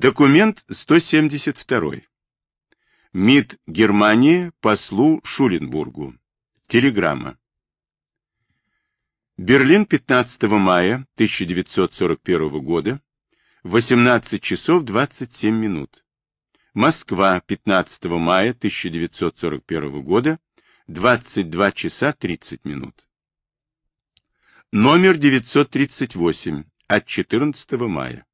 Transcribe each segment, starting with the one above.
Документ 172. МИД Германии послу Шуленбургу. Телеграмма. Берлин 15 мая 1941 года, 18 часов 27 минут. Москва 15 мая 1941 года, 22 часа 30 минут. Номер 938 от 14 мая.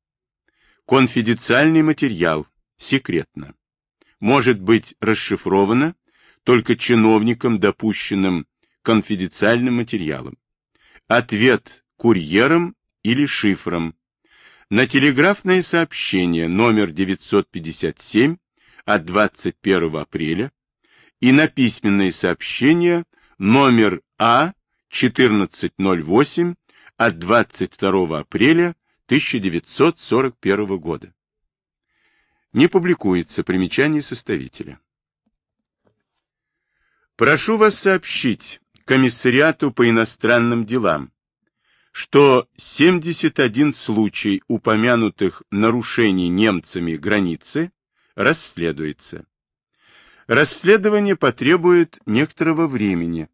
Конфиденциальный материал. Секретно. Может быть расшифровано только чиновникам, допущенным конфиденциальным материалом. Ответ курьером или шифром. На телеграфное сообщение номер 957 от 21 апреля и на письменное сообщение номер А 1408 от 22 апреля 1941 года. Не публикуется примечание составителя. Прошу вас сообщить комиссариату по иностранным делам, что 71 случай упомянутых нарушений немцами границы расследуется. Расследование потребует некоторого времени,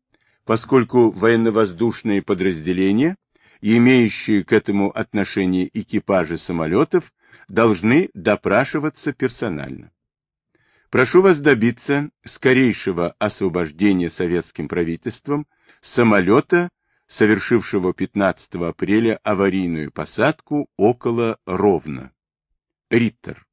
поскольку военно-воздушные подразделения имеющие к этому отношение экипажи самолетов должны допрашиваться персонально. Прошу вас добиться скорейшего освобождения советским правительством самолета, совершившего 15 апреля аварийную посадку около Ровно. Риттер.